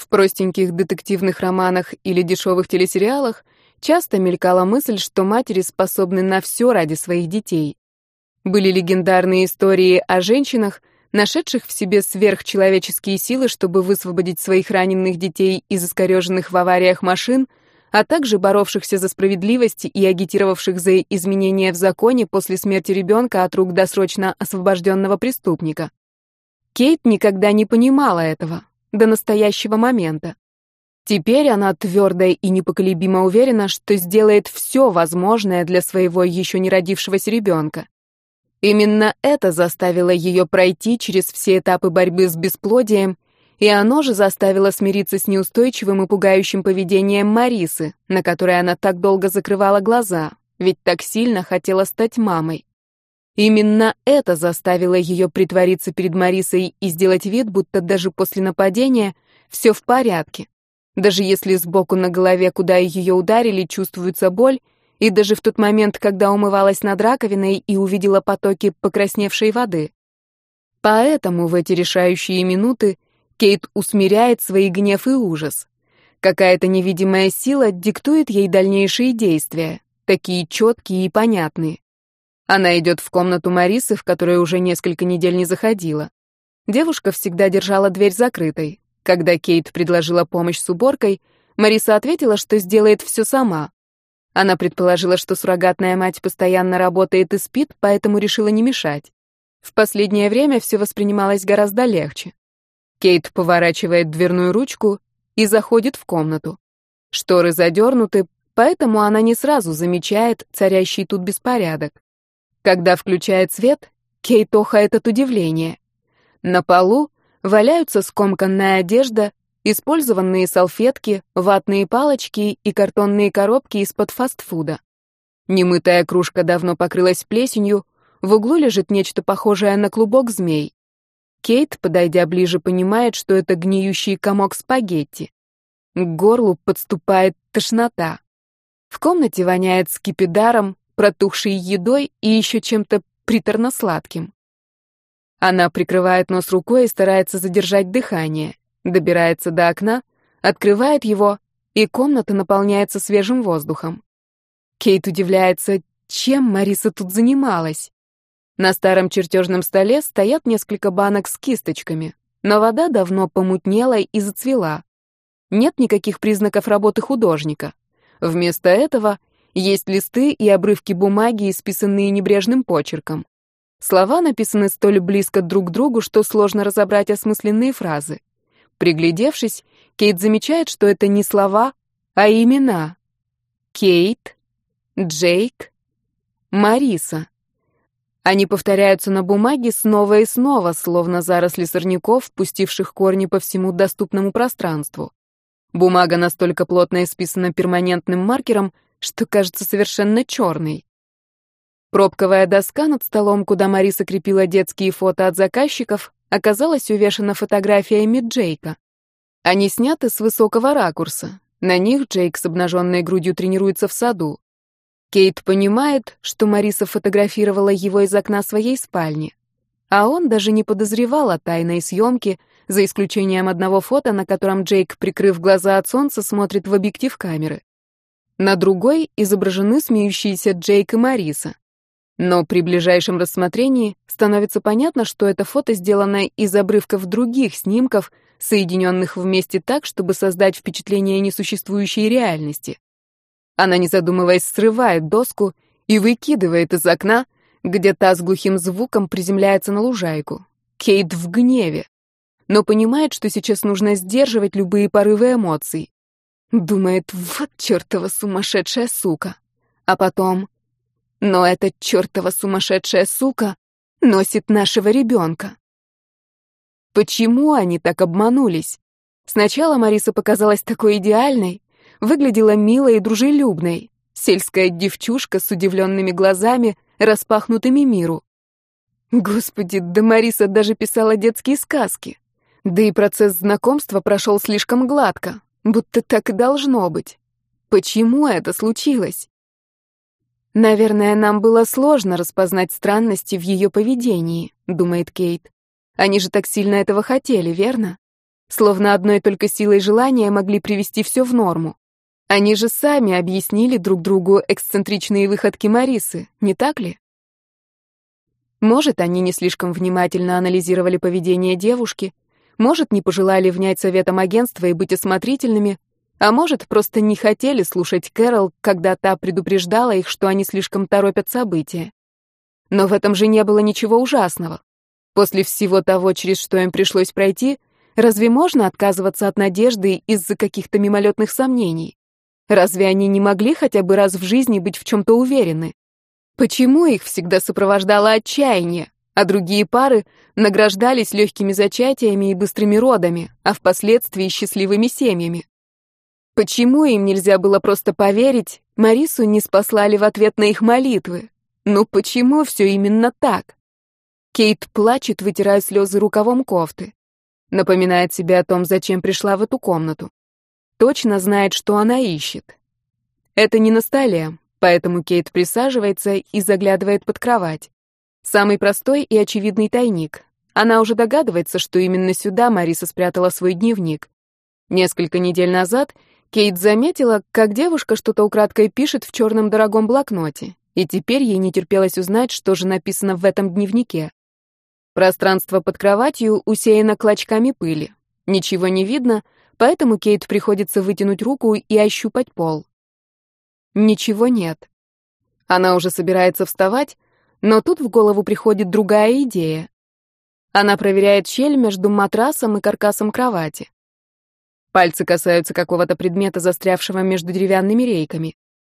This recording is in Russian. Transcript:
В простеньких детективных романах или дешевых телесериалах часто мелькала мысль, что матери способны на все ради своих детей. Были легендарные истории о женщинах, нашедших в себе сверхчеловеческие силы, чтобы высвободить своих раненых детей из искореженных в авариях машин, а также боровшихся за справедливость и агитировавших за изменения в законе после смерти ребенка от рук досрочно освобожденного преступника. Кейт никогда не понимала этого до настоящего момента. Теперь она твердо и непоколебимо уверена, что сделает все возможное для своего еще не родившегося ребенка. Именно это заставило ее пройти через все этапы борьбы с бесплодием, и оно же заставило смириться с неустойчивым и пугающим поведением Марисы, на которое она так долго закрывала глаза, ведь так сильно хотела стать мамой. Именно это заставило ее притвориться перед Марисой и сделать вид, будто даже после нападения все в порядке. Даже если сбоку на голове, куда ее ударили, чувствуется боль, и даже в тот момент, когда умывалась над раковиной и увидела потоки покрасневшей воды. Поэтому в эти решающие минуты Кейт усмиряет свой гнев и ужас. Какая-то невидимая сила диктует ей дальнейшие действия, такие четкие и понятные. Она идет в комнату Марисы, в которую уже несколько недель не заходила. Девушка всегда держала дверь закрытой. Когда Кейт предложила помощь с уборкой, Мариса ответила, что сделает все сама. Она предположила, что суррогатная мать постоянно работает и спит, поэтому решила не мешать. В последнее время все воспринималось гораздо легче. Кейт поворачивает дверную ручку и заходит в комнату. Шторы задернуты, поэтому она не сразу замечает царящий тут беспорядок. Когда включает свет, Кейт охает от удивления. На полу валяются скомканная одежда, использованные салфетки, ватные палочки и картонные коробки из-под фастфуда. Немытая кружка давно покрылась плесенью, в углу лежит нечто похожее на клубок змей. Кейт, подойдя ближе, понимает, что это гниющий комок спагетти. К горлу подступает тошнота. В комнате воняет скипидаром, протухшей едой и еще чем-то приторно-сладким. Она прикрывает нос рукой и старается задержать дыхание, добирается до окна, открывает его, и комната наполняется свежим воздухом. Кейт удивляется, чем Мариса тут занималась. На старом чертежном столе стоят несколько банок с кисточками, но вода давно помутнела и зацвела. Нет никаких признаков работы художника. Вместо этого есть листы и обрывки бумаги, исписанные небрежным почерком. Слова написаны столь близко друг к другу, что сложно разобрать осмысленные фразы. Приглядевшись, Кейт замечает, что это не слова, а имена. Кейт, Джейк, Мариса. Они повторяются на бумаге снова и снова, словно заросли сорняков, пустивших корни по всему доступному пространству. Бумага настолько плотно исписана перманентным маркером, что кажется совершенно черной. Пробковая доска над столом, куда Мариса крепила детские фото от заказчиков, оказалась увешана фотографиями Джейка. Они сняты с высокого ракурса. На них Джейк с обнаженной грудью тренируется в саду. Кейт понимает, что Мариса фотографировала его из окна своей спальни. А он даже не подозревал о тайной съемке, за исключением одного фото, на котором Джейк, прикрыв глаза от солнца, смотрит в объектив камеры. На другой изображены смеющиеся Джейк и Мариса. Но при ближайшем рассмотрении становится понятно, что это фото сделано из обрывков других снимков, соединенных вместе так, чтобы создать впечатление несуществующей реальности. Она, не задумываясь, срывает доску и выкидывает из окна, где та с глухим звуком приземляется на лужайку. Кейт в гневе, но понимает, что сейчас нужно сдерживать любые порывы эмоций. Думает, вот чертова сумасшедшая сука. А потом... Но эта чертова сумасшедшая сука носит нашего ребенка. Почему они так обманулись? Сначала Мариса показалась такой идеальной, выглядела милой и дружелюбной, сельская девчушка с удивленными глазами, распахнутыми миру. Господи, да Мариса даже писала детские сказки. Да и процесс знакомства прошел слишком гладко. Будто так и должно быть. Почему это случилось? Наверное, нам было сложно распознать странности в ее поведении, думает Кейт. Они же так сильно этого хотели, верно? Словно одной только силой желания могли привести все в норму. Они же сами объяснили друг другу эксцентричные выходки Марисы, не так ли? Может, они не слишком внимательно анализировали поведение девушки, может, не пожелали внять советам агентства и быть осмотрительными, а может, просто не хотели слушать Кэрол, когда та предупреждала их, что они слишком торопят события. Но в этом же не было ничего ужасного. После всего того, через что им пришлось пройти, разве можно отказываться от надежды из-за каких-то мимолетных сомнений? Разве они не могли хотя бы раз в жизни быть в чем-то уверены? Почему их всегда сопровождало отчаяние, а другие пары награждались легкими зачатиями и быстрыми родами, а впоследствии счастливыми семьями? Почему им нельзя было просто поверить, Марису не спаслали в ответ на их молитвы? Ну почему все именно так? Кейт плачет, вытирая слезы рукавом кофты. Напоминает себе о том, зачем пришла в эту комнату. Точно знает, что она ищет. Это не на столе, поэтому Кейт присаживается и заглядывает под кровать. Самый простой и очевидный тайник. Она уже догадывается, что именно сюда Мариса спрятала свой дневник. Несколько недель назад Кейт заметила, как девушка что-то украдкой пишет в черном дорогом блокноте, и теперь ей не терпелось узнать, что же написано в этом дневнике. Пространство под кроватью усеяно клочками пыли. Ничего не видно, поэтому Кейт приходится вытянуть руку и ощупать пол. Ничего нет. Она уже собирается вставать, но тут в голову приходит другая идея. Она проверяет щель между матрасом и каркасом кровати. Пальцы касаются какого-то предмета, застрявшего между деревянными рейками.